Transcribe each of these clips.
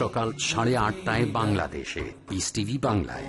সকাল সাড়ে আটটায় বাংলাদেশে। পিস টিভি বাংলায়।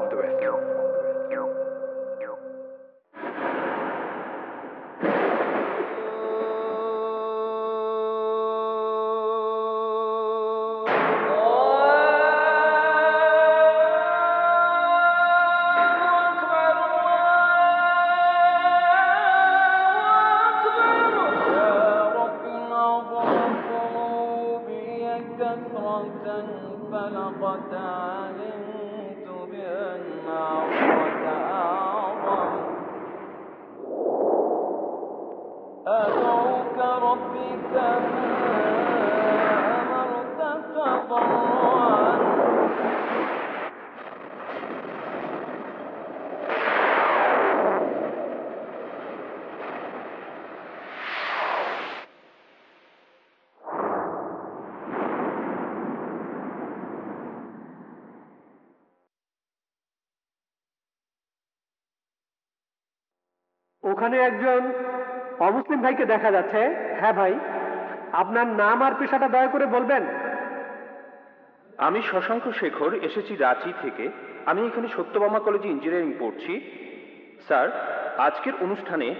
ওখানে একজন অমুসলিম ভাইকে দেখা যাচ্ছে। হ্যাঁ ভাই, আপনার নাম আর পেশাটা দয়া করে বলবেন? আমি শশাঙ্ক শেখর, এসেছি রাঁচি থেকে। আমি এখানে সত্যবামা কলেজে ইঞ্জিনিয়ারিং পড়ছি। স্যার, আজকের অনুষ্ঠানে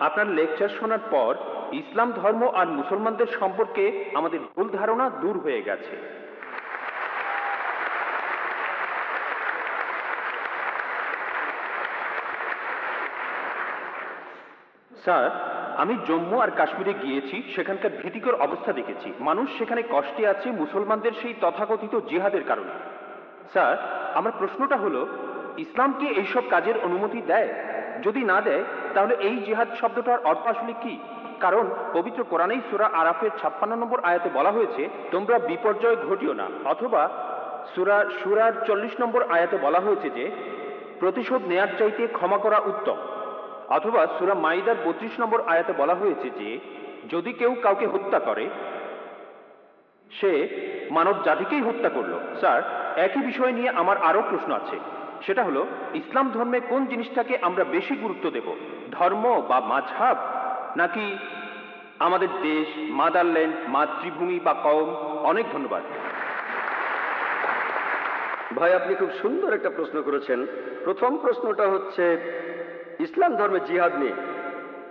আপনার লেকচার শোনার পর ইসলাম ধর্ম আর মুসলমানদের সম্পর্কে আমাদের ভুল ধারণা দূর হয়ে গেছে। স্যার, আমি জম্মু আর কাশ্মীরে গিয়েছি, সেখানকার ভীতিকর অবস্থা দেখেছি। মানুষ সেখানে কষ্টে আছে, মুসলমানদের সেই তথাকথিত জিহাদের কারণে। স্যার, আমার প্রশ্নটা হলো, ইসলাম কি এইসব কাজের অনুমতি দেয়? যদি না দেয়, তাহলে এই জিহাদ শব্দটার অর্থ আসলে কি? কারণ, পবিত্র কোরআনেই সুরা আরাফের ছাপ্পান্ন নম্বর আয়াতে বলা হয়েছে, তোমরা বিপর্যয় ঘটিও না। অথবা, সুরা সুরার চল্লিশ নম্বর আয়াতে বলা হয়েছে যে, প্রতিশোধ নেয়ার চাইতে ক্ষমা করা উত্তম। অথবা সুরা মাইদার বত্রিশ নম্বর আয়াতে বলা হয়েছে যে, যদি কেউ কাউকে হত্যা করে, সে মানব জাতিকেই হত্যা করল। স্যার, একই বিষয় নিয়ে আমার আরও প্রশ্ন আছে। সেটা হলো, ইসলাম ধর্মে কোন জিনিসটাকে আমরা বেশি গুরুত্ব দেব? ধর্ম বা মাঝহাব? নাকি আমাদের দেশ, মাদারল্যান্ড, মাতৃভূমি বা কম অনেক ধন্যবাদ। ভাই, আপনি খুব সুন্দর একটা প্রশ্ন করেছেন। প্রথম প্রশ্নটা হচ্ছে ইসলাম ধর্মে জিহাদ নিয়ে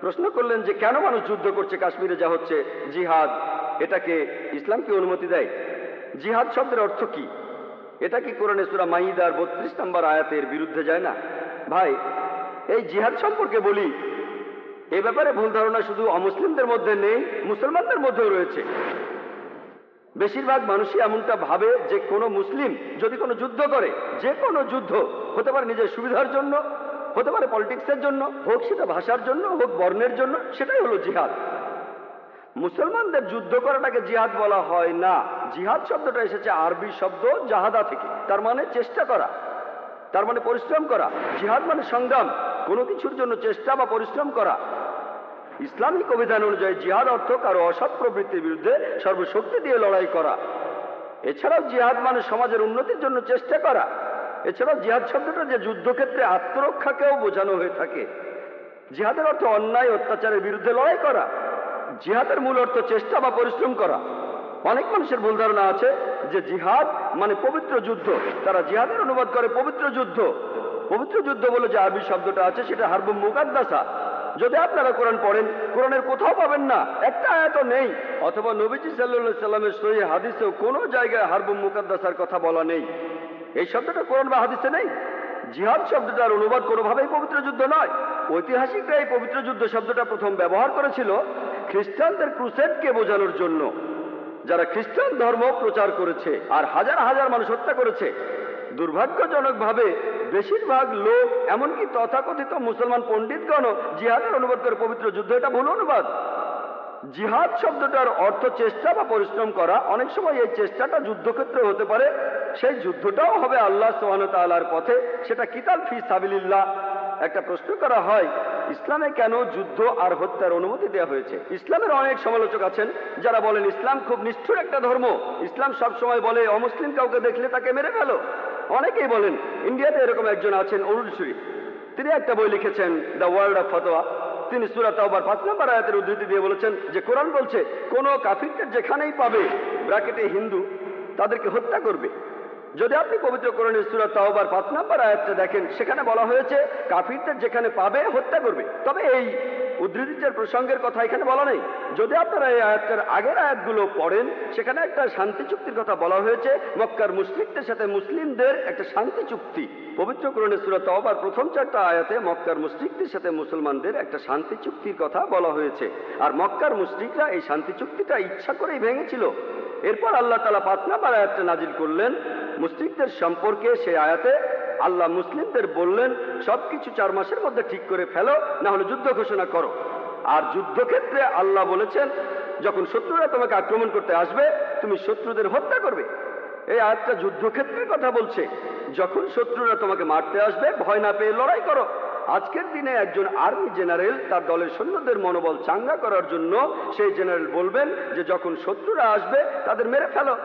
প্রশ্ন করলেন যে কেন মানুষ যুদ্ধ করছে কাশ্মীরে? যা হচ্ছে জিহাদ। এটাকে ইসলাম কি অনুমতি দেয়? জিহাদ শব্দের অর্থ কি? এটা কি কোরআনে সুরা মাইদার বত্রিশ নম্বর আয়াতের বিরুদ্ধে যায় না? ভাই, এই জিহাদ সম্পর্কে বলি, এ ব্যাপারে ভুল ধারণা শুধু অমুসলিমদের মধ্যে নেই, মুসলমানদের মধ্যেও রয়েছে। বেশিরভাগ মানুষই এমনটা ভাবে যে কোনো মুসলিম যদি কোনো যুদ্ধ করে, যে কোনো যুদ্ধ হতে পারে নিজের সুবিধার জন্য হতে পারে পলিটিক্সের জন্য, হোক সেটা ভাষার জন্য, হোক বর্ণের জন্য, সেটাই হলো জিহাদ। মুসলমানদের যুদ্ধ করাটাকে জিহাদ বলা হয় না। জিহাদ শব্দটা এসেছে আরবি শব্দ জাহাদা থেকে। তার মানে চেষ্টা করা, তার মানে পরিশ্রম করা। জিহাদ মানে সংগ্রাম, কোনো কিছুর জন্য চেষ্টা বা পরিশ্রম করা। ইসলামিক অভিধান অনুযায়ী জিহাদ অর্থ কারও অসৎ প্রবৃত্তির বিরুদ্ধে সর্বশক্তি দিয়ে লড়াই করা। এছাড়াও জিহাদ মানে সমাজের উন্নতির জন্য চেষ্টা করা। এছাড়াও জিহাদ শব্দটা যে যুদ্ধক্ষেত্রে আত্মরক্ষাকেও বোঝানো হয়ে থাকে। জিহাদের অর্থ অন্যায়, অত্যাচারের বিরুদ্ধে লড়াই করা, জিহাদের মূল অর্থ চেষ্টা বা পরিশ্রম করা। অনেক মানুষের ভুল ধারণা আছে যে জিহাদ মানে পবিত্র যুদ্ধ। তারা জিহাদের অনুবাদ করে পবিত্র যুদ্ধ। পবিত্র যুদ্ধ বলে যে আরবি শব্দটা আছে সেটা হারবুম মুকাদ্দাসা। যদি আপনারা কোরআন পড়েন, কোরআনের কোথাও পাবেন না। একটা আয়াত নেই। অথবা নবীজি সাল্লাহ সাল্লামের সহি হাদিসেও কোনো জায়গায় হারবুম মুকাদ্দাসার কথা বলা নেই। এই শব্দটা কোরআন বা হাদিসে নেই। জিহাদ শব্দটার অনুবাদ কোনোভাবেই পবিত্র যুদ্ধ নয়। ঐতিহাসিকরা এই পবিত্র যুদ্ধ শব্দটা প্রথম ব্যবহার করেছিল খ্রিস্টানদের ক্রুসেডকে বোঝানোর জন্য। যারা খ্রিস্টান ধর্ম প্রচার করেছে আর হাজার হাজার মানুষ হত্যা করেছে, দুর্ভাগ্যজনকভাবে বেশিরভাগ লোক এমনকি তথাকথিত মুসলমান পণ্ডিতগণ জিহাদের অনুবাদ করে পবিত্র যুদ্ধ, এটা ভুল অনুবাদ। জিহাদ শব্দটার অর্থ চেষ্টা বা পরিশ্রম করা, অনেক সময় এই চেষ্টাটা যুদ্ধক্ষেত্রে হতে পারে, সেই যুদ্ধটাও হবে আল্লাহ সোহান তালার পথে। সেটা কিতাল ফি সাবিলিল্লাহ? একটা প্রশ্ন করা হয়, ইসলামে কেন যুদ্ধ আর হত্যার অনুমতি দেওয়া হয়েছে? ইসলামের অনেক সমালোচক আছেন, যারা বলেন ইসলাম খুব নিষ্ঠুর একটা ধর্ম। ইসলাম সব সময় বলে অমুসলিম কাউকে দেখলে তাকে মেরে ফেলো। অনেকেই বলেন, ইন্ডিয়াতে এরকম একজন আছেন অরুণ তিনি একটা বই লিখেছেন, দ্য ওয়ার্ল্ড অফ ফতোয়া। তিনি সুরাত আবার পাঁচ নম্বর আয়াতের উদ্ধৃতি দিয়ে বলেছেন যে কোরআন বলছে, কোনো কাফিরকে যেখানেই পাবে, ব্র্যাকেটে হিন্দু, তাদেরকে হত্যা করবে। যদি আপনি পবিত্র কোরআনের সুরাত তাওবার পাঁচ নম্বর আয়াতটা দেখেন, সেখানে বলা হয়েছে, কাফিরদের যেখানে পাবে, হত্যা করবে। তবে এই উদ্ধৃতিটার প্রসঙ্গের কথা এখানে বলা নেই। যদি আপনারা এই আয়াতটার আগের আয়াতগুলো পড়েন, সেখানে একটা শান্তি চুক্তির কথা বলা হয়েছে। মক্কার মুসলিমদের সাথে মুসলিমদের একটা শান্তি চুক্তি। পবিত্র কোরআনের সুরাত তাওবার প্রথম চারটা আয়াতে মক্কার মুসলিকদের সাথে মুসলমানদের একটা শান্তি চুক্তির কথা বলা হয়েছে। আর মক্কার মুসলিকরা এই শান্তি চুক্তিটা ইচ্ছা করেই ভেঙেছিল। এরপর আল্লাহ তালা পাঁচ নাম্বার আয়াতটা নাজিল করলেন। মুসলিমদের সম্পর্কে সেই আয়াতে আল্লাহ মুসলিমদের বললেন, সবকিছু চার মাসের মধ্যে ঠিক করে ফেলো না হলে যুদ্ধ ঘোষণা করো। আর যুদ্ধক্ষেত্রে আল্লাহ বলেছেন, যখন শত্রুরা তোমাকে আক্রমণ করতে আসবে, তুমি শত্রুদের হত্যা করবে। এই আয়াতটা যুদ্ধক্ষেত্রের কথা বলছে। যখন শত্রুরা তোমাকে মারতে আসবে, ভয় না পেয়ে লড়াই করো। আজকের দিনে একজন আর্মি জেনারেল তার দলের সৈন্যদের মনোবল চাঙ্গা করার জন্য সেই জেনারেল বলবেন যে, যখন শত্রুরা আসবে, তাদের মেরে ফেলো।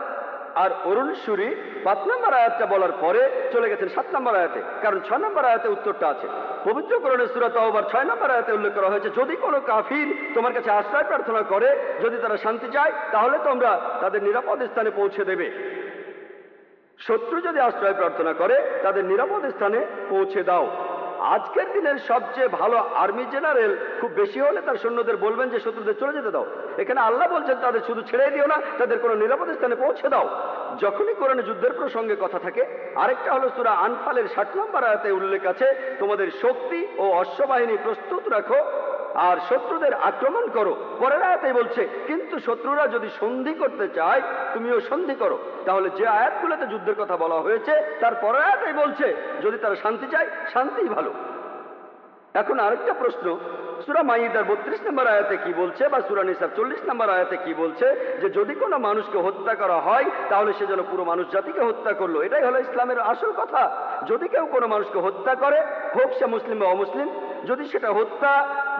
আর অরুণ সুরি পাঁচ নম্বর আয়াতটা বলার পরে চলে গেছেন সাত নম্বর আয়াতে। কারণ ছয় নম্বর আয়াতে উত্তরটা আছে। পবিত্র করণের সুরাত আবার ছয় নম্বর আয়াতে উল্লেখ করা হয়েছে, যদি কোনো কাফির তোমার কাছে আশ্রয় প্রার্থনা করে, যদি তারা শান্তি চায়, তাহলে তোমরা তাদের নিরাপদ স্থানে পৌঁছে দেবে। শত্রু যদি আশ্রয় প্রার্থনা করে, তাদের নিরাপদ স্থানে পৌঁছে দাও। আজকের দিনের সবচেয়ে ভালো আর্মি জেনারেল খুব বেশি হলে তার সৈন্যদের বলবেন যে, শত্রুদের চলে যেতে দাও। এখানে আল্লাহ বলছেন, তাদের শুধু ছেড়ে দিও না, তাদের কোনো নিরাপদ স্থানে পৌঁছে দাও। যখনই কোরআনে যুদ্ধের প্রসঙ্গে কথা থাকে, আরেকটা হলো সুরা আনফালের ষাট নম্বর আয়াতে উল্লেখ আছে, তোমাদের শক্তি ও অশ্ববাহিনী প্রস্তুত রাখো আর শত্রুদের আক্রমণ করো। পরের আয়াতে বলছে, কিন্তু শত্রুরা যদি সন্ধি করতে চায়, তুমিও সন্ধি করো। তাহলে যে আয়াতগুলোতে যুদ্ধের কথা বলা হয়েছে, তার পরের আয়াতেই বলছে, যদি তারা শান্তি চায়, শান্তিই ভালো। এখন আরেকটা প্রশ্ন, সুরা মাইদার বত্রিশ নম্বর আয়াতে কি বলছে বা সুরা নিসার চল্লিশ নম্বর আয়াতে কি বলছে যে যদি কোনো মানুষকে হত্যা করা হয়, তাহলে সে যেন পুরো মানুষ জাতিকে হত্যা করল? এটাই হলো ইসলামের আসল কথা। যদি কেউ কোনো মানুষকে হত্যা করে, হোক সে মুসলিম বা অমুসলিম, যদি সেটা হত্যা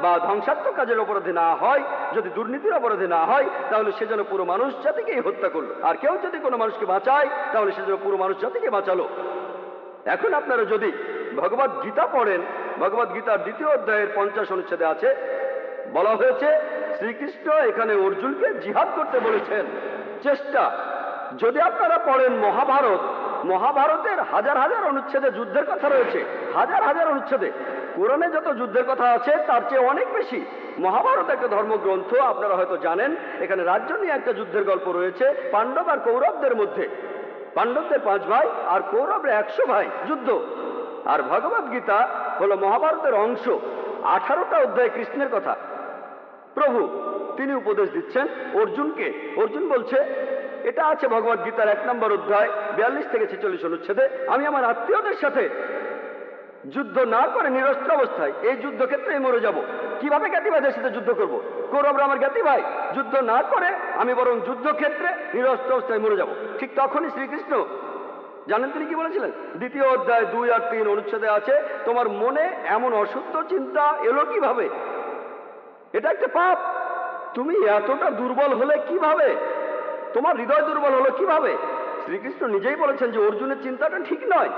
বা ধ্বংসাত্মক কাজের অপরাধে না হয়, যদি দুর্নীতির অপরাধে না হয়, তাহলে সে যেন পুরো মানুষ জাতিকেই হত্যা করল। আর কেউ যদি কোনো মানুষকে বাঁচায়, তাহলে সে যেন পুরো মানুষ জাতিকে বাঁচালো। এখন আপনারা যদি ভগবত গীতা পড়েন। ভগবত গীতার দ্বিতীয় অধ্যায়ের পঞ্চাশ অনুচ্ছেদে আছে, বলা হয়েছে, শ্রীকৃষ্ণ এখানে অর্জুনকে জিহাদ করতে বলেছেন। চেষ্টা, যদি আপনারা পড়েন মহাভারত, মহাভারতের হাজার হাজার অনুচ্ছেদে যুদ্ধের কথা রয়েছে, হাজার হাজার অনুচ্ছেদে। কোরআনে যত যুদ্ধের কথা আছে, তার চেয়ে অনেক বেশি। মহাভারত একটা ধর্মগ্রন্থ, আপনারা হয়তো জানেন, এখানে রাজ্য নিয়ে একটা যুদ্ধের গল্প রয়েছে, পাণ্ডব আর কৌরবদের মধ্যে। পাণ্ডবদের পাঁচ ভাই আর কৌরবরা একশো ভাই, যুদ্ধ। আর ভগবত গীতা হলো মহাভারতের অংশ। আঠারোটা অধ্যায় কৃষ্ণের কথা। প্রভু, তিনি উপদেশ দিচ্ছেন। অর্জুনকে, অর্জুন বলছে, এটা আছে ভগবত গীতার এক নম্বর অধ্যায়, বিয়াল্লিশ থেকে ছেচল্লিশ অনুচ্ছেদে। আমি আমার আত্মীয়দের সাথে যুদ্ধ না করে নিরস্ত্র অবস্থায় এই যুদ্ধক্ষেত্রেই মরে যাব। কীভাবে জ্ঞাতি ভাইদের সাথে যুদ্ধ করব? কৌরবরা আমার জ্ঞাতি ভাই, যুদ্ধ না করে আমি বরং যুদ্ধক্ষেত্রে নিরস্ত্র অবস্থায় মরে যাব। ঠিক তখনই শ্রীকৃষ্ণ জানেন তিনি কি বলেছিলেন? দ্বিতীয় অধ্যায় দুই আর তিন অনুচ্ছেদে আছে, তোমার মনে এমন অশুদ্ধ চিন্তা এলো কীভাবে? এটা একটা পাপ। তুমি এতটা দুর্বল হলে কীভাবে? তোমার হৃদয় দুর্বল হলো কীভাবে? শ্রীকৃষ্ণ নিজেই বলেছেন যে অর্জুনের চিন্তাটা ঠিক নয়।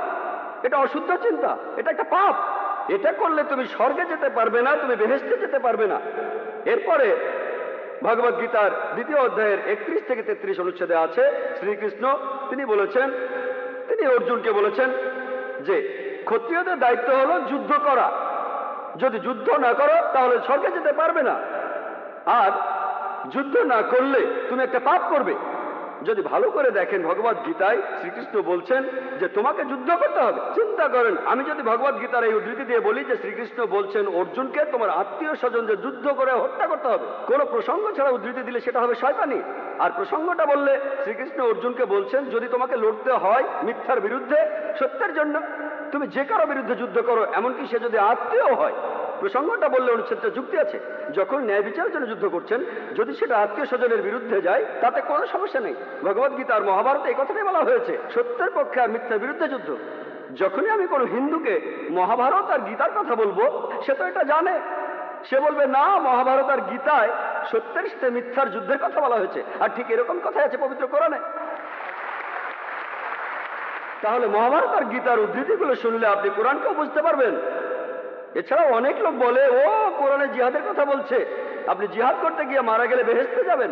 এটা অশুদ্ধ চিন্তা, এটা একটা পাপ। এটা করলে তুমি স্বর্গে যেতে পারবে না, তুমি বেহেস্তে যেতে পারবে না। এরপরে ভগবদ গীতার দ্বিতীয় অধ্যায়ের একত্রিশ থেকে তেত্রিশ অনুচ্ছেদে আছে, শ্রীকৃষ্ণ, তিনি বলেছেন তিনি অর্জুনকে বলেছেন যে, ক্ষত্রিয়দের দায়িত্ব হলো যুদ্ধ করা। যদি যুদ্ধ না করো, তাহলে স্বর্গে যেতে পারবে না। আর যুদ্ধ না করলে তুমি একটা পাপ করবে। যদি ভালো করে দেখেন ভগবত গীতায় শ্রীকৃষ্ণ বলছেন যে তোমাকে যুদ্ধ করতে হবে, চিন্তা করেন। আমি যদি ভগবত গীতার এই উদ্ধৃতি দিয়ে বলি যে শ্রীকৃষ্ণ বলছেন, অর্জুনকে তোমার আত্মীয় স্বজন যে যুদ্ধ করে হত্যা করতে হবে, কোনো প্রসঙ্গ ছাড়া উদ্ধৃতি দিলে সেটা হবে শয়তানি। আর প্রসঙ্গটা বললে শ্রীকৃষ্ণ অর্জুনকে বলছেন, যদি তোমাকে লড়তে হয় মিথ্যার বিরুদ্ধে, সত্যের জন্য, তুমি যে কারও বিরুদ্ধে যুদ্ধ করো, এমনকি সে যদি আত্মীয় হয় প্রসঙ্গটা বললে অনুচ্ছেদটা যুক্তি আছে। যখন ন্যায় বিচারের জন্য যুদ্ধ করছেন, যদি সেটা আত্মীয় স্বজনের বিরুদ্ধে যায়, তাতে কোনো সমস্যা নেই। ভগবত গীতা আর মহাভারতে এই কথাটাই বলা হয়েছে, সত্যের পক্ষে আর মিথ্যার বিরুদ্ধে যুদ্ধ। যখনই আমি কোনো হিন্দুকে মহাভারত আর গীতার কথা বলব, সে তো এটা জানে। সে বলবে, না, মহাভারত আর গীতায় সত্যের সাথে মিথ্যার যুদ্ধের কথা বলা হয়েছে, আর ঠিক এরকম কথাই আছে পবিত্র কোরআনে। তাহলে মহাভারত আর গীতার উদ্ধৃতিগুলো শুনলে আপনি কোরআনকেও বুঝতে পারবেন। এছাড়াও অনেক লোক বলে, ও, কোরআনে জিহাদের কথা বলছে। আপনি জিহাদ করতে গিয়ে মারা গেলে বেহেস্তে যাবেন।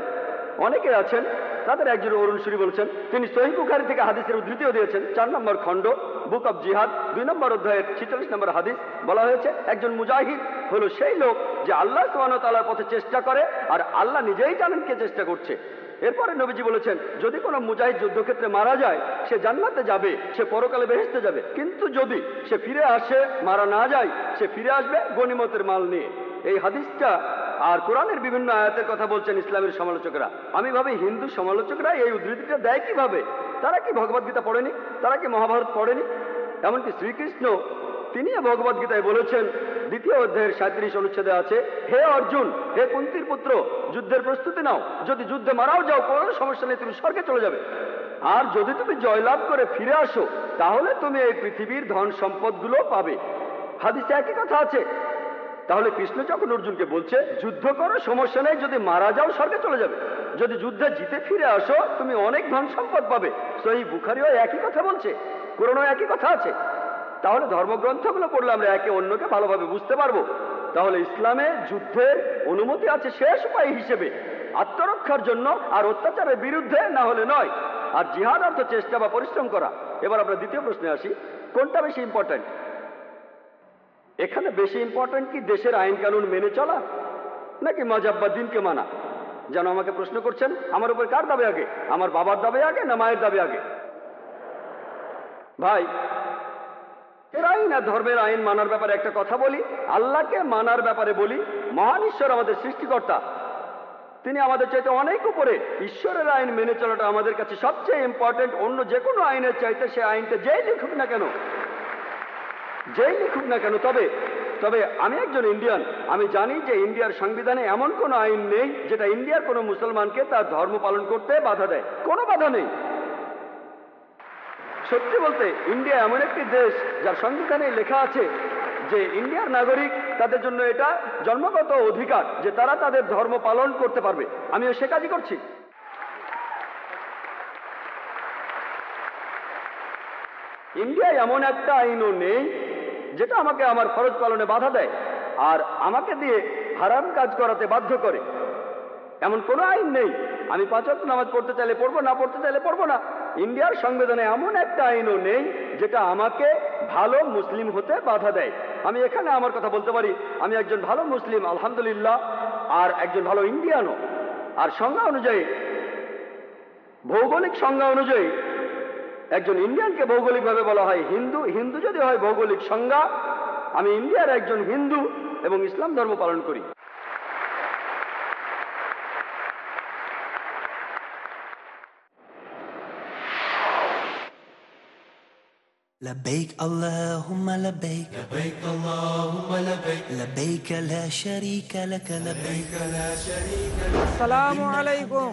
অনেকে আছেন, তাদের একজন অরুণ সুরি বলছেন, তিনি সহি বুখারি থেকে হাদিসের উদ্ধৃতিও দিয়েছেন। চার নম্বর খণ্ড, বুক অব জিহাদ, দুই নম্বর অধ্যায়ের ছিচল্লিশ নম্বর হাদিস বলা হয়েছে, একজন মুজাহিদ হলো সেই লোক যে আল্লাহ সোহান তালার পথে চেষ্টা করে, আর আল্লাহ নিজেই জানেন কে চেষ্টা করছে। এরপরে নবীজি বলেছেন, যদি কোনো মুজাহিদ যুদ্ধক্ষেত্রে মারা যায়, সে জান্নাতে যাবে, সে পরকালে বেহেস্তে যাবে। কিন্তু যদি সে ফিরে আসে, মারা না যায়, সে ফিরে আসবে গনিমতের মাল নিয়ে। এই হাদিসটা আর কোরআনের বিভিন্ন আয়াতের কথা বলছেন ইসলামের সমালোচকরা। আমি ভাবি হিন্দু সমালোচকরা এই উদ্ধৃতিটা দেয় কীভাবে? তারা কি ভগবদ্গীতা পড়েনি? তারা কি মহাভারত পড়েনি? এমনকি শ্রীকৃষ্ণ তিনি ভগবদ গীতায় বলেছেন, দ্বিতীয় অধ্যায়ের সাঁত্রিশ অনুচ্ছেদে আছে, হে অর্জুন, হে কুন্তির পুত্র, যুদ্ধের প্রস্তুতি নাও, যদি যুদ্ধে মারাও যাও, কোনো সমস্যা নেই, তুমি স্বর্গে চলে যাবে। আর যদি তুমি জয়লাভ করে ফিরে আসো, তাহলে তুমি এই পৃথিবীর ধন সম্পদগুলো পাবে। হাদিসে একই কথা আছে। তাহলে কৃষ্ণ যখন অর্জুনকে বলছে, যুদ্ধ করো, সমস্যা নেই, যদি মারা যাও, স্বর্গে চলে যাবে। যদি যুদ্ধে জিতে ফিরে আসো, তুমি অনেক ধন সম্পদ পাবে। সেই বুখারিও একই কথা বলছে, কোরআনও একই কথা আছে। তাহলে ধর্মগ্রন্থগুলো পড়লে আমরা একে অন্যকে ভালোভাবে বুঝতে পারব। তাহলে ইসলামে যুদ্ধের অনুমতি আছে শেষ উপায় হিসেবে। আত্মরক্ষার জন্য আর অত্যাচারের বিরুদ্ধে না হলে নয়। আর জিহাদ অর্থ চেষ্টা বা পরিশ্রম করা। এবার আমরা দ্বিতীয় প্রশ্নে আসি। কোনটা বেশি ইম্পর্ট্যান্ট এখানে বেশি ইম্পর্ট্যান্ট কি দেশের আইন কানুন মেনে চলা? নাকি মজাব বা দিনকে মানা? যেন আমাকে প্রশ্ন করছেন, আমার উপর কার দাবে আগে? আমার বাবার দাবে আগে না মায়ের দাবে আগে? ভাই এর আইন আর ধর্মের আইন মানার ব্যাপারে একটা কথা বলি, আল্লাহকে মানার ব্যাপারে বলি, মহান ঈশ্বর আমাদের সৃষ্টিকর্তা। তিনি আমাদের চাইতে অনেক উপরে। ঈশ্বরের আইন মেনে চলাটা আমাদের কাছে সবচেয়ে ইম্পর্টেন্ট অন্য যে কোনো আইনের চাইতে সে আইনটা যেই লিখুক না কেন, যেই লিখুক না কেন, তবে তবে আমি একজন ইন্ডিয়ান আমি জানি যে ইন্ডিয়ার সংবিধানে এমন কোনো আইন নেই যেটা ইন্ডিয়ার কোনো মুসলমানকে তার ধর্ম পালন করতে বাধা দেয়। কোনো বাধা নেই। সত্যি বলতে, ইন্ডিয়া এমন একটি দেশ যার সংবিধানে লেখা আছে যে ইন্ডিয়ার নাগরিক তাদের জন্য এটা জন্মগত অধিকার, যে তারা তাদের ধর্ম পালন করতে পারবে। আমিও সে কাজই করছি। ইন্ডিয়ায় এমন একটা আইনও নেই, যেটা আমাকে আমার ফরজ পালনে বাধা দেয়, আর আমাকে দিয়ে হারাম কাজ করাতে বাধ্য করে। এমন কোনো আইন নেই। আমি পাঁচ ওয়াক্ত নামাজ পড়তে চাইলে পড়ব, না পড়তে চাইলে পড়ব না। ইন্ডিয়ার সংবিধানে এমন একটা আইনও নেই যেটা আমাকে ভালো মুসলিম হতে বাধা দেয়। আমি এখানে আমার কথা বলতে পারি, আমি একজন ভালো মুসলিম, আলহামদুলিল্লাহ, আর একজন ভালো ইন্ডিয়ানও। আর সংজ্ঞা অনুযায়ী, ভৌগোলিক সংজ্ঞা অনুযায়ী, একজন ইন্ডিয়ানকে ভৌগোলিকভাবে বলা হয় হিন্দু। হিন্দু যদি হয় ভৌগোলিক সংজ্ঞা, আমি ইন্ডিয়ার একজন হিন্দু এবং ইসলাম ধর্ম পালন করি। لبيك اللهم لبيك لبيك اللهم لبيك لبيك لا شريك لك لبيك لا شريك আসসালামু আলাইকুম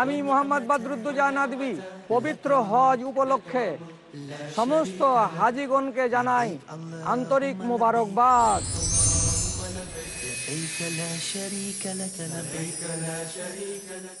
আমি মোহাম্মদ বদরুদ্দোজা নাদবি পবিত্র হজ উপলক্ষে সমস্ত হাজিগণকে জানাই আন্তরিক মোবারকবাদ لبيك لا شريك لك لبيك لا شريك لك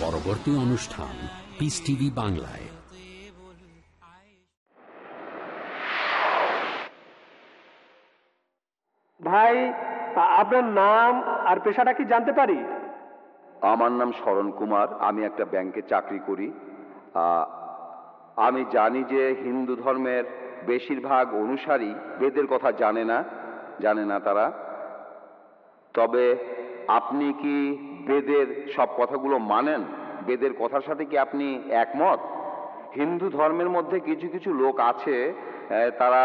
পরবর্তী অনুষ্ঠান পিস টিভি বাংলায়। ভাই আপনার নাম আর পেশাটা কি জানতে পারি? আমার নাম শরণ কুমার আমি একটা ব্যাংকে চাকরি করি। আহ, আমি জানি যে হিন্দু ধর্মের বেশিরভাগ অনুসারী বেদের কথা জানে না জানে না তারা। তবে আপনি কি বেদের সব কথাগুলো মানেন? বেদের কথার সাথে কি আপনি একমত? হিন্দু ধর্মের মধ্যে কিছু কিছু লোক আছে তারা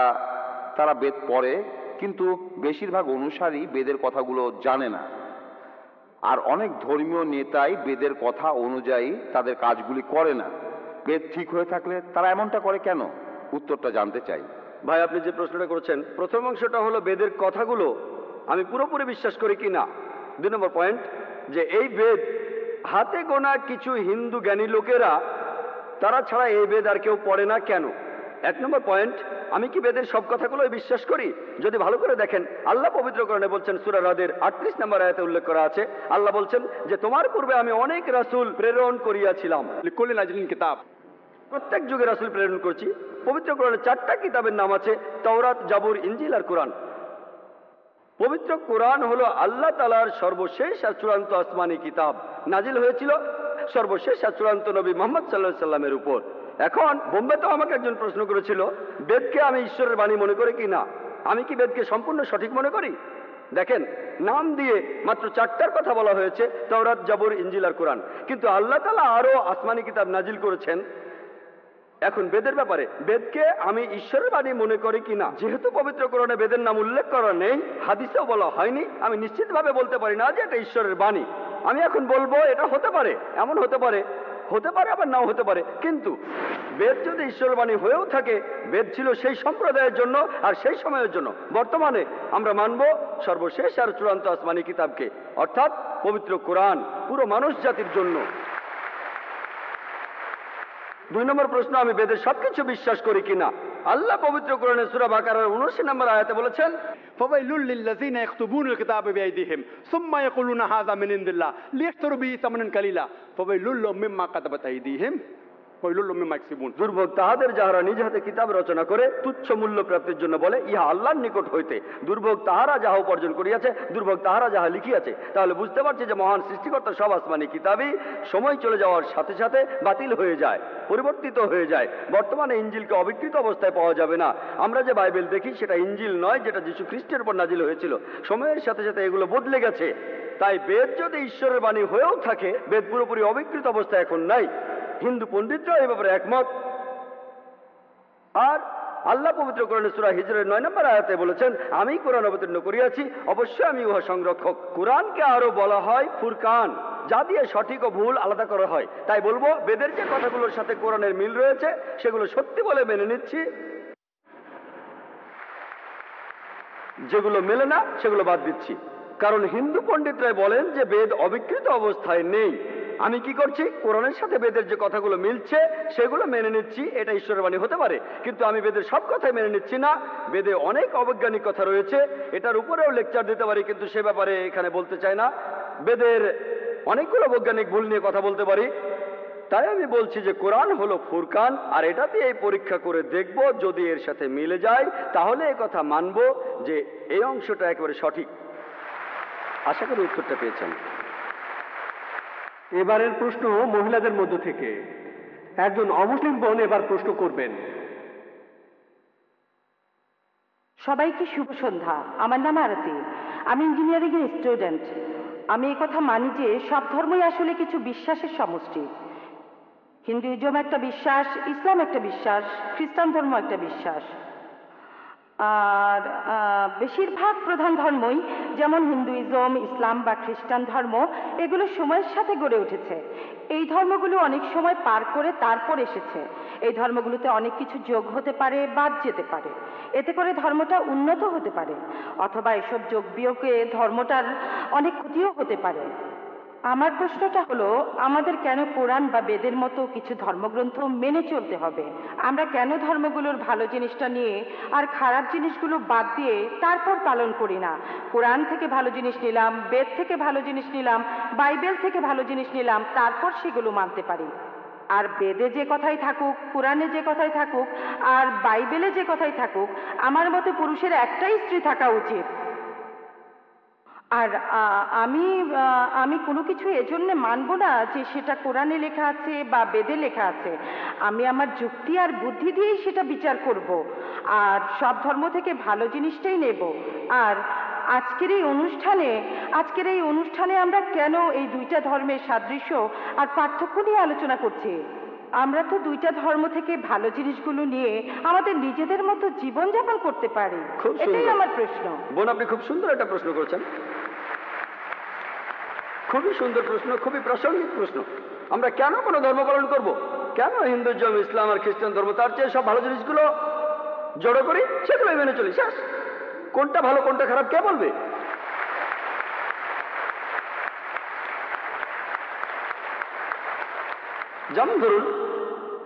তারা বেদ পড়ে, কিন্তু বেশিরভাগ অনুসারী বেদের কথাগুলো জানে না। আর অনেক ধর্মীয় নেতাই বেদের কথা অনুযায়ী তাদের কাজগুলি করে না। বেদ ঠিক হয়ে থাকলে তারা এমনটা করে কেন? উত্তরটা জানতে চাই। ভাই, আপনি যে প্রশ্নটা করেছেন, প্রথম অংশটা হলো বেদের কথাগুলো আমি পুরোপুরি বিশ্বাস করি কি না? দুই নম্বর পয়েন্ট যে এই বেদ, হাতে গোনা কিছু হিন্দু জ্ঞানী লোকেরা, তারা ছাড়া এই বেদ আর কেউ পড়ে না কেন? এক নম্বর পয়েন্ট, আমি কি বেদের সব কথাগুলো বিশ্বাস করি? যদি ভালো করে দেখেন, আল্লাহ পবিত্রকরণে বলছেন সুরা রাদের আটত্রিশ নম্বর আয়তে উল্লেখ করা আছে, আল্লাহ বলছেন যে, তোমার পূর্বে আমি অনেক রাসুল প্রেরণ করিয়াছিলাম। কিতাব। প্রত্যেক যুগে রাসুল প্রেরণ করছি। পবিত্রকরণের চারটা কিতাবের নাম আছে, তওরাত, জাবুর ইঞ্জিল আর কোরআন। পবিত্র কোরআন হলো আল্লাহ তালার সর্বশেষ আর চূড়ান্ত আসমানি কিতাব। নাজিল হয়েছিল সর্বশেষ আর চূড়ান্ত নবী মোহাম্মদ সাল্লাহ সাল্লামের উপর। এখন বোম্বে বোম্বেতেও আমাকে একজন প্রশ্ন করেছিল, বেদকে আমি ঈশ্বরের বাণী মনে করি কি না? আমি কি বেদকে সম্পূর্ণ সঠিক মনে করি? দেখেন, নাম দিয়ে মাত্র চারটার কথা বলা হয়েছে, তওরাত, জাবুর ইঞ্জিল আর কোরআন। কিন্তু আল্লাহ তালা আরও আসমানি কিতাব নাজিল করেছেন এখন বেদের ব্যাপারে, বেদকে আমি ঈশ্বরের বাণী মনে করি কিনা? যেহেতু পবিত্র কোরআনে বেদের নাম উল্লেখ করা নেই, হাদিসেও বলা হয়নি, আমি নিশ্চিতভাবে বলতে পারি না যে এটা ঈশ্বরের বাণী। আমি এখন বলব, এটা হতে পারে, এমন হতে পারে হতে পারে আবার নাও হতে পারে, কিন্তু বেদ যদি ঈশ্বরের বাণী হয়েও থাকে, বেদ ছিল সেই সম্প্রদায়ের জন্য আর সেই সময়ের জন্য। বর্তমানে আমরা মানব সর্বশেষ আর চূড়ান্ত আসমানি কিতাবকে, অর্থাৎ পবিত্র কোরআন, পুরো মানুষ জাতির জন্য। দুই নম্বর প্রশ্ন, আমি বেদের সবকিছু বিশ্বাস করি কিনা? আল্লাহ পবিত্র কোরআনে সুরা বাকারার 79 নম্বর আয়াতে বলেছেন, ফাওয়াইলুল লিল্লাযিনা ইয়াকতুবুনা কিতাবা বিআইদিহিম, সুম্মা ইয়াকুলুনা হাযা মিন ইনদিল্লাহ লিয়াশতারু বিহি সামানান কালিলা। ফাওয়াইলুল মিম্মা কাতাবাত আইদিহিম। কিতাব রচনা করে, তুচ্ছ মূল্য প্রাপ্তির জন্য বলে, ইহা নিকট হইতে। দুর্ভোগ তাহারা যাহা উপার্জন দুর্ভোগ তাহারা যাহা লিখিয়াছে, তাহলে বুঝতে পারছি যে মহান সৃষ্টিকর্তা সব আসমানি কিতাবই সময় চলে যাওয়ার সাথে সাথে বাতিল হয়ে যায়, পরিবর্তিত হয়ে যায়। বর্তমানে ইঞ্জিলকে অবিকৃত অবস্থায় পাওয়া যাবে না। আমরা যে বাইবেল দেখি, সেটা ইঞ্জিল নয়, যেটা যিশু খ্রিস্টের উপর নাজিল হয়েছিল। সময়ের সাথে সাথে এগুলো বদলে গেছে। তাই বেদ যদি ঈশ্বরের বাণী হয়েও থাকে, বেদ পুরোপুরি অবিকৃত অবস্থা এখন নাই। হিন্দু পণ্ডিতরা এই ব্যাপারে একমত। আর আল্লাহ পবিত্র কোরআনে সূরা হিজরের নয় নম্বর আয়াতে বলেছেন, আমি কোরআন অবতীর্ণ করিয়াছি, অবশ্যই আমি উহা সংরক্ষক। কোরআনকে আরও বলা হয় ফুরকান, যা দিয়ে সঠিক ও ভুল আলাদা করা হয়। তাই বলব, বেদের যে কথাগুলোর সাথে কোরআনের মিল রয়েছে, সেগুলো সত্যি বলে মেনে নিচ্ছি। যেগুলো মেলে না, সেগুলো বাদ দিচ্ছি। কারণ হিন্দু পণ্ডিতরাই বলেন যে বেদ অবিকৃত অবস্থায় নেই। আমি কি করছি? কোরআনের সাথে বেদের যে কথাগুলো মিলছে, সেগুলো মেনে নিচ্ছি, এটা ঈশ্বরের বাণী হতে পারে। কিন্তু আমি বেদের সব কথাই মেনে নিচ্ছি না। বেদে অনেক অবৈজ্ঞানিক কথা রয়েছে, এটার উপরেও লেকচার দিতে পারি, কিন্তু সে ব্যাপারে এখানে বলতে চাই না। বেদের অনেকগুলো বৈজ্ঞানিক ভুল নিয়ে কথা বলতে পারি। তাই আমি বলছি যে কোরআন হলো ফুরকান, আর এটা দিয়ে এই পরীক্ষা করে দেখব, যদি এর সাথে মিলে যায়, তাহলে এ কথা মানব যে এই অংশটা একেবারে সঠিক। আশা করি উত্তরটা পেয়েছেন। এবারের প্রশ্ন মহিলাদের মধ্য থেকে। একজন অমুসলিম বোন এবার প্রশ্ন করবেন। সবাইকে শুভ সন্ধ্যা। আমার নাম আরতি। আমি ইঞ্জিনিয়ারিং এর স্টুডেন্ট আমি এই কথা মানি যে সব ধর্মই আসলে কিছু বিশ্বাসের সমষ্টি। হিন্দুইজম একটা বিশ্বাস, ইসলাম একটা বিশ্বাস, খ্রিস্টান ধর্ম একটা বিশ্বাস। আর বেশিরভাগ প্রধান ধর্মই যেমন হিন্দুইজম, ইসলাম বা খ্রিস্টান ধর্ম, এগুলো সময়ের সাথে গড়ে উঠেছে। এই ধর্মগুলো অনেক সময় পার করে তারপর এসেছে। এই ধর্মগুলোতে অনেক কিছু যোগ হতে পারে বাদ যেতে পারে। এতে করে ধর্মটা উন্নত হতে পারে। অথবা এসব যোগ বিয়োগে ধর্মটার অনেক ক্ষতিও হতে পারে। আমার প্রশ্নটা হলো, আমাদের কেন কোরআন বা বেদের মতো কিছু ধর্মগ্রন্থ মেনে চলতে হবে? আমরা কেন ধর্মগুলোর ভালো জিনিসটা নিয়ে আর খারাপ জিনিসগুলো বাদ দিয়ে তারপর পালন করি না? কোরআন থেকে ভালো জিনিস নিলাম, বেদ থেকে ভালো জিনিস নিলাম, বাইবেল থেকে ভালো জিনিস নিলাম, তারপর সেগুলো মানতে পারি। আর বেদে যে কথাই থাকুক, কোরআনে যে কথাই থাকুক, আর বাইবেলে যে কথাই থাকুক, আমার মতে পুরুষের একটাই স্ত্রী থাকা উচিত। আর আমি আমি কোনো কিছু এজন্য মানব না যে সেটা কোরআনে লেখা আছে বা বেদে লেখা আছে। আমি আমার যুক্তি আর বুদ্ধি দিয়েই সেটা বিচার করব। আর সব ধর্ম থেকে ভালো জিনিসটাই নেব। আর আজকের এই অনুষ্ঠানে, আজকের এই অনুষ্ঠানে আমরা কেন এই দুইটা ধর্মের সাদৃশ্য আর পার্থক্য নিয়ে আলোচনা করছি? আমরা তো দুইটা ধর্ম থেকে ভালো জিনিসগুলো নিয়ে আমাদের নিজেদের মতো জীবনযাপন করতে পারি। খুব এটাই সুন্দর। আমার প্রশ্ন। বোন আপনি খুব সুন্দর একটা প্রশ্ন করেছেন। খুবই সুন্দর প্রশ্ন খুবই প্রাসঙ্গিক প্রশ্ন। আমরা কেন কোনো ধর্ম পালন করব? কেন হিন্দুজম ইসলাম আর খ্রিস্টান ধর্ম তার চেয়ে সব ভালো জিনিসগুলো জড়ো করি? সেগুলোই মেনে চলি শেষ। কোনটা ভালো কোনটা খারাপ কে বলবে? যেমন ধরুন,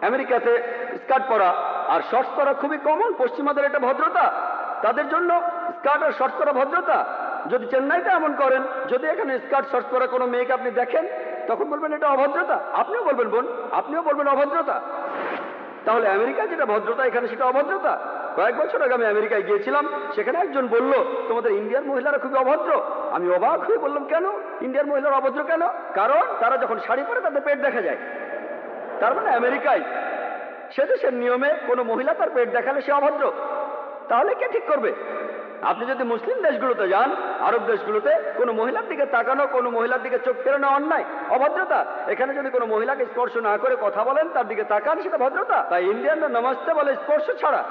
আমেরিকাতে স্কার্ট পরা আর শর্টস পরা খুবই কমন পশ্চিমাদের এটা ভদ্রতা। তাদের জন্য স্কার্ট আর শর্টস পরা ভদ্রতা। যদি চেন্নাইতে এমন করেন, যদি এখানে স্কার্ট শর্টস পরা কোনো মেয়েকে আপনি দেখেন, তখন বলবেন এটা অভদ্রতা। আপনিও বলবেন, বোন, আপনিও বলবেন অভদ্রতা। তাহলে আমেরিকায় যেটা ভদ্রতা, এখানে সেটা অভদ্রতা। কয়েক বছর আগে আমি আমেরিকায় গিয়েছিলাম, সেখানে একজন বলল, তোমাদের ইন্ডিয়ার মহিলারা খুবই অভদ্র। আমি অবাক হয়ে বললাম, কেন? ইন্ডিয়ার মহিলারা অভদ্র কেন? কারণ তারা যখন শাড়ি পরে, তাদের পেট দেখা যায়। তার মানে আমেরিকায়। সে দেশের নিয়মে কোনো মহিলা তার পেট দেখালে সে অভদ্র। তাহলে কে ঠিক করবে? আপনি যদি মুসলিম দেশগুলোতে যান, আরব দেশগুলোতে, কোনো মহিলার দিকে তাকানো, কোনো মহিলার দিকে চোখ ফেরানো অন্যায়, অভদ্রতা। এখানে যদি কোনো মহিলাকে স্পর্শ না করে কথা বলেন, তার দিকে তাকান, সেটা ভদ্রতা। তাই ইন্ডিয়ানরা নমস্তে বলে, স্পর্শ ছাড়া।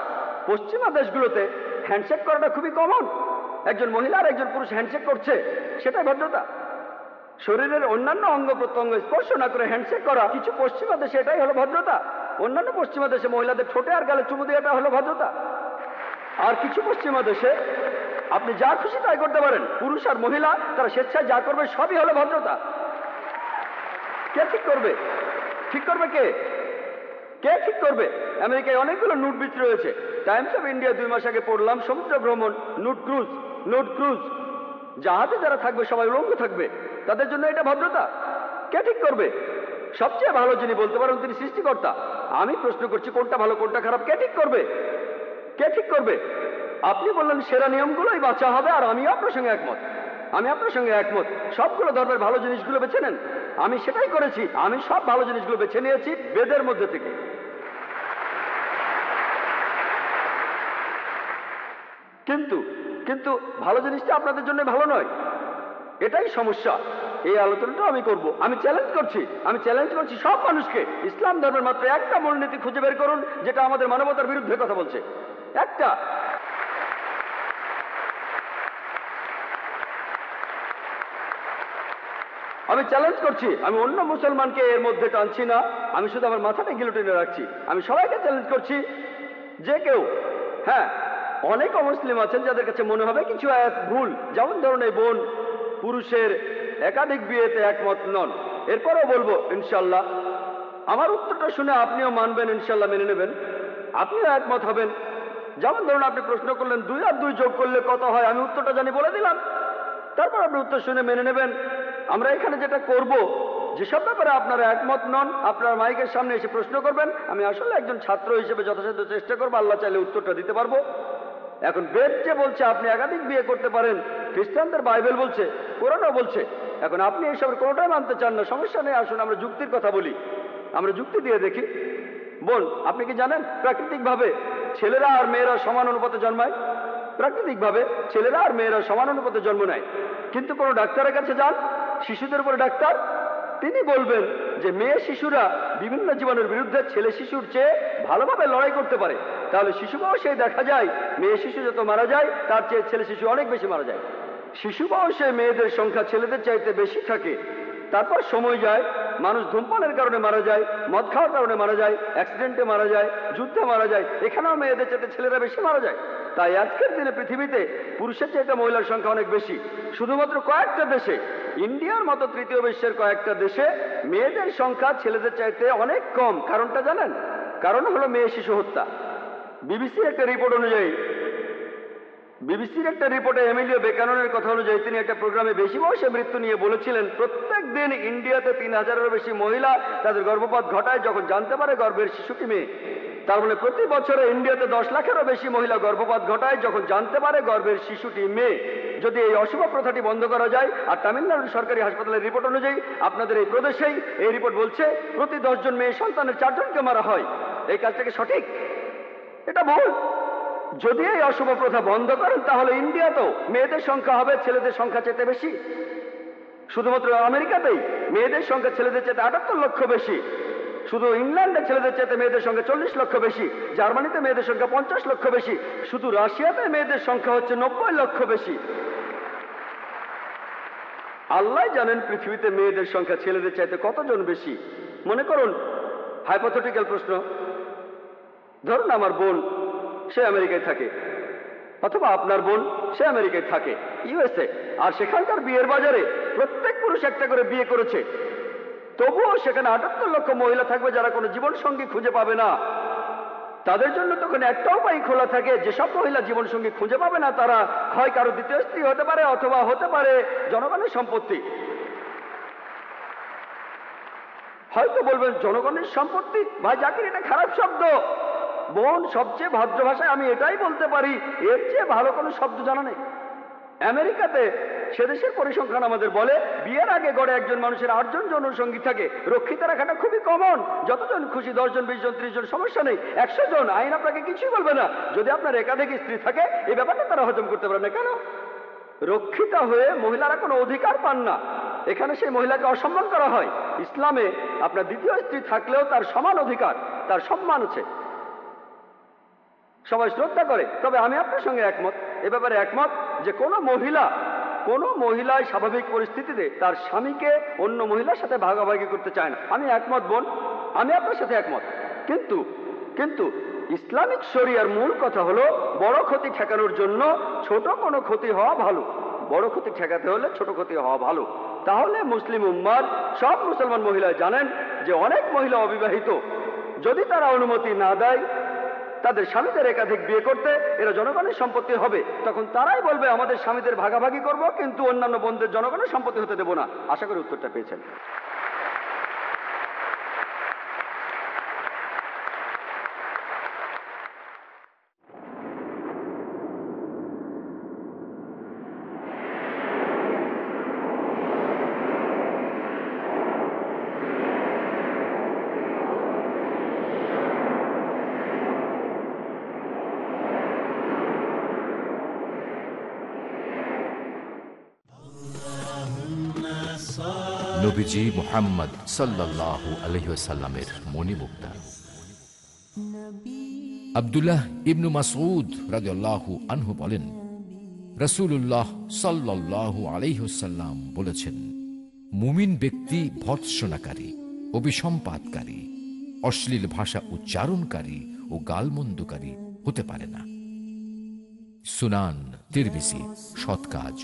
পশ্চিমা দেশগুলোতে হ্যান্ডশেক করাটা খুবই কমন। একজন মহিলা আর একজন পুরুষ হ্যান্ডশেক করছে, সেটাই ভদ্রতা। শরীরের অন্যান্য অঙ্গ প্রত্যঙ্গ স্পর্শ না করে হ্যান্ডশেক করা, কিছু পশ্চিমা দেশে এটাই হলো ভদ্রতা। অন্যান্য পশ্চিমা দেশে মহিলাদের ঠোঁটে আর গালে চুমু দেওয়াটা হলো ভদ্রতা। আর কিছু পশ্চিমা দেশে আপনি যা খুশি তাই করতে পারেন। পুরুষ আর মহিলা, তারা স্বেচ্ছায় যা করবে সবই হলো ভদ্রতা। কে ঠিক করবে? ঠিক করবে কে? কে ঠিক করবে? আমেরিকায় অনেকগুলো নুট বিচ রয়েছে। টাইমস অফ ইন্ডিয়া দুই মাস আগে পড়লাম সমুদ্র ভ্রমণ নুট ক্রুজ নুট ক্রুজ জাহাজে যারা থাকবে, সবাই উলঙ্গ থাকবে। তাদের জন্য এটা ভদ্রতা। কে ঠিক করবে? সবচেয়ে ভালো যিনি বলতে পারেন তিনি সৃষ্টিকর্তা। আমি প্রশ্ন করছি, কোনটা ভালো, কোনটা খারাপ, কে ঠিক করবে? কে ঠিক করবে? আপনি বললেন, সেরা নিয়মগুলোই বাঁচা হবে আর আমিও আপনার সঙ্গে একমত। আমি আপনার সঙ্গে একমত। সবগুলো ধর্মের ভালো জিনিসগুলো বেছে নেন। আমি সেটাই করেছি। আমি সব ভালো জিনিসগুলো বেছে নিয়েছি বেদের মধ্যে থেকে। কিন্তু কিন্তু ভালো জিনিসটা আপনাদের জন্য ভালো নয়। এটাই সমস্যা। এই আলোচনাটা আমি করব। আমি চ্যালেঞ্জ করছি। আমি চ্যালেঞ্জ করছি সব মানুষকে। ইসলাম ধর্মের মাত্র একটা মূলনীতি খুঁজে বের করুন, যেটা আমাদের মানবতার বিরুদ্ধে কথা বলছে। একটা। আমি চ্যালেঞ্জ করছি। আমি অন্য মুসলমানকে এর মধ্যে টানছি না। আমি শুধু আমার মাথাটা গিলোটিনে রাখছি। আমি সবাইকে চ্যালেঞ্জ করছি। যে কেউ হ্যাঁ অনেক অমুসলিম আছেন যাদের কাছে মনে হবে কিছু আয়াত ভুল। যেমন ধরুন এই বোন পুরুষের একাধিক বিয়েতে একমত নন। এরপরও বলব, ইনশাল্লাহ। আমার উত্তরটা শুনে আপনিও মানবেন, ইনশাল্লাহ মেনে নেবেন। আপনিও একমত হবেন। যেমন ধরুন আপনি প্রশ্ন করলেন, দুই আর দুই যোগ করলে কত হয়? আমি উত্তরটা জানি, বলে দিলাম। তারপর আপনি উত্তর শুনে মেনে নেবেন। আমরা এখানে যেটা করব, যেসব ব্যাপারে আপনারা একমত নন, আপনার মাইকের সামনে এসে প্রশ্ন করবেন, আমি আসলে একজন ছাত্র হিসেবে যথাসাধ্য চেষ্টা করব, আল্লাহ চাইলে উত্তরটা দিতে পারব। এখন বেদ যে বলছে, আপনি একাধিক বিয়ে করতে পারেন। খ্রিস্টানদের বাইবেল বলছে, কোরআনও বলছে। এখন আপনি এইসবের কোনোটাই মানতে চান না। সমস্যা নেই, আসুন আমরা যুক্তির কথা বলি। আমরা যুক্তি দিয়ে দেখি। বল আপনি কি জানেন? প্রাকৃতিকভাবে ছেলেরা আর মেয়েরা সমান অনুপাতে জন্মায়? প্রাকৃতিকভাবে ছেলেরা আর মেয়েরা সমান অনুপাতে জন্ম নেয়। কিন্তু কোনো ডাক্তারের কাছে যান? শিশুদের উপরে ডাক্তার? তিনি বলবেন যে, মেয়ে শিশুরা বিভিন্ন জীবনের বিরুদ্ধে ছেলে শিশুর চেয়ে ভালোভাবে লড়াই করতে পারে। তাহলে শিশু বয়সে দেখা যায়, মেয়ে শিশু যত মারা যায়, তার চেয়ে ছেলে শিশু অনেক বেশি মারা যায়। শিশু বয়সে মেয়েদের সংখ্যা ছেলেদের চাইতে বেশি থাকে। তারপর সময় যায়, মানুষ ধূমপানের কারণে মারা যায়, মদ খাওয়ার কারণে মারা যায় অ্যাক্সিডেন্টে মারা যায়, যুদ্ধে মারা যায়, এখানেও মেয়েদের চাইতে ছেলেরা বেশি মারা যায়। তাই আজকের দিনে পৃথিবীতে পুরুষের চাইতে মহিলার সংখ্যা অনেক বেশি। শুধুমাত্র কয়েকটা দেশে, ইন্ডিয়ার মতো তৃতীয় বিশ্বের কয়েকটা দেশে মেয়েদের সংখ্যা ছেলেদের চাইতে অনেক কম। কারণটা জানেন? কারণ হলো মেয়ে শিশু হত্যা। বিবিসির একটা রিপোর্ট অনুযায়ী, বিবিসির একটা রিপোর্টে এমিলিও বেকাননের কথা অনুযায়ী তিনি একটা প্রোগ্রামে বেশি বয়সে মৃত্যু নিয়ে বলেছিলেন। প্রত্যেক দিন ইন্ডিয়াতে তিন হাজারেরও বেশি মহিলা তাদের গর্ভপাত ঘটায় যখন জানতে পারে গর্ভের শিশুটি মেয়ে। তার মানে প্রতি বছরে ইন্ডিয়াতে দশ লাখেরও বেশি মহিলা গর্ভপাত ঘটায় যখন জানতে পারে গর্ভের শিশুটি মেয়ে। যদি এই অশুভ প্রথাটি বন্ধ করা যায়, আর তামিলনাড়ু সরকারি হাসপাতালের রিপোর্ট অনুযায়ী আপনাদের এই প্রদেশেই এই রিপোর্ট বলছে, প্রতি দশজন মেয়ে সন্তানের চারজনকে মারা হয়। এই কাজটাকে সঠিক? এটা ভুল। যদি এই অশুভ প্রথা বন্ধ করেন, তাহলে ইন্ডিয়াতেও মেয়েদের সংখ্যা হবে ছেলেদের সংখ্যা চেতে বেশি। শুধুমাত্র আমেরিকাতেই মেয়েদের সংখ্যা ছেলেদের চেতে আটাত্তর লক্ষ বেশি। শুধু ইংল্যান্ডে ছেলেদের চেতে মেয়েদের সংখ্যা চল্লিশ লক্ষ বেশি। জার্মানিতে মেয়েদের সংখ্যা পঞ্চাশ লক্ষ বেশি। শুধু রাশিয়াতে মেয়েদের সংখ্যা হচ্ছে নব্বই লক্ষ বেশি। আল্লাহ জানেন পৃথিবীতে মেয়েদের সংখ্যা ছেলেদের চাইতে কতজন বেশি। মনে করুন হাইপোথেটিক্যাল প্রশ্ন। ধরুন আমার বোন, সে আমেরিকায় থাকে, অথবা আপনার বোন, সে আমেরিকায় থাকে, ইউএসএ, আর সেখানকার বিয়ের বাজারে প্রত্যেক পুরুষ একটা করে বিয়ে করেছে। তবুও সেখানে আটাত্তর লক্ষ মহিলা থাকবে যারা কোনো জীবন সঙ্গী খুঁজে পাবে না। তাদের জন্য তখন একটা উপায় খোলা থাকে, যেসব মহিলা জীবন সঙ্গী খুঁজে পাবে না, তারা হয় কারও দ্বিতীয় স্ত্রী হতে পারে, অথবা হতে পারে জনগণের সম্পত্তি। হয়তো বলবেন, জনগণের সম্পত্তি? ভাই, জাকির, এটা খারাপ শব্দ। বোন সবচেয়ে ভদ্র ভাষায় আমি এটাই বলতে পারি, এর চেয়ে ভালো কোনো শব্দ জানা নেই। আমেরিকাতে সেদেশের পরিসংখ্যান আমাদের বলে, বিয়ের আগে গড়ে একজন মানুষের আটজন জনসঙ্গী থাকে। রক্ষিত রাখাটা খুবই কমন যতজন খুশি, দশজন বিশ জন ত্রিশ জন সমস্যা নেই। একশো জন, আইন আপনাকে কিছুই বলবে না। যদি আপনার একাধিক স্ত্রী থাকে এই ব্যাপারটা তারা হজম করতে পারে না। কেন? রক্ষিত হয়ে মহিলারা কোনো অধিকার পান না। এখানে সেই মহিলাকে অসম্মান করা হয়। ইসলামে আপনার দ্বিতীয় স্ত্রী থাকলেও তার সমান অধিকার, তার সম্মান আছে। সবাই শ্রদ্ধা করে। তবে আমি আপনার সঙ্গে একমত। এ ব্যাপারে একমত যে কোনো মহিলা, কোনো মহিলায় স্বাভাবিক পরিস্থিতিতে তার স্বামীকে অন্য মহিলার সাথে ভাগাভাগি করতে চায় না। আমি একমত, বোন। আমি আপনার সাথে একমত। কিন্তু কিন্তু ইসলামিক শরিয়ার মূল কথা হলো, বড় ক্ষতি ঠেকানোর জন্য ছোট কোনো ক্ষতি হওয়া ভালো। বড় ক্ষতি ঠেকাতে হলে ছোট ক্ষতি হওয়া ভালো। তাহলে মুসলিম উম্মার, সব মুসলমান মহিলা জানেন যে অনেক মহিলা অবিবাহিত। যদি তারা অনুমতি না দেয় তাদের স্বামীদের একাধিক বিয়ে করতে এরা জনগণের সম্পত্তি হবে। তখন তারাই বলবে, আমাদের স্বামীদের ভাগাভাগি করব, কিন্তু অন্যান্য বন্ধের জনগণের সম্পত্তি হতে দেব না। আশা করি উত্তরটা পেয়েছেন। নবীজি মোহাম্মদ সাল্লাহ আলহিসাল্লামের মণিমুক্তা। আবদুল্লাহ ইবনু মাসউদ রাজু আনহু বলেন রসুল্লাহ সাল্লাহ আলহিহসাল্লাম বলেছেন, মুমিন ব্যক্তি ভৎসনাকারী অভিসম্পাদকারী অশ্লীল ভাষা উচ্চারণকারী ও গালমন্দকারী হতে পারে না। সুনান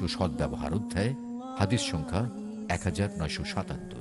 ও সদ্ব্যবহার অধ্যায়, হাদিস সংখ্যা এক হাজার নয়শো সাতাত্তর।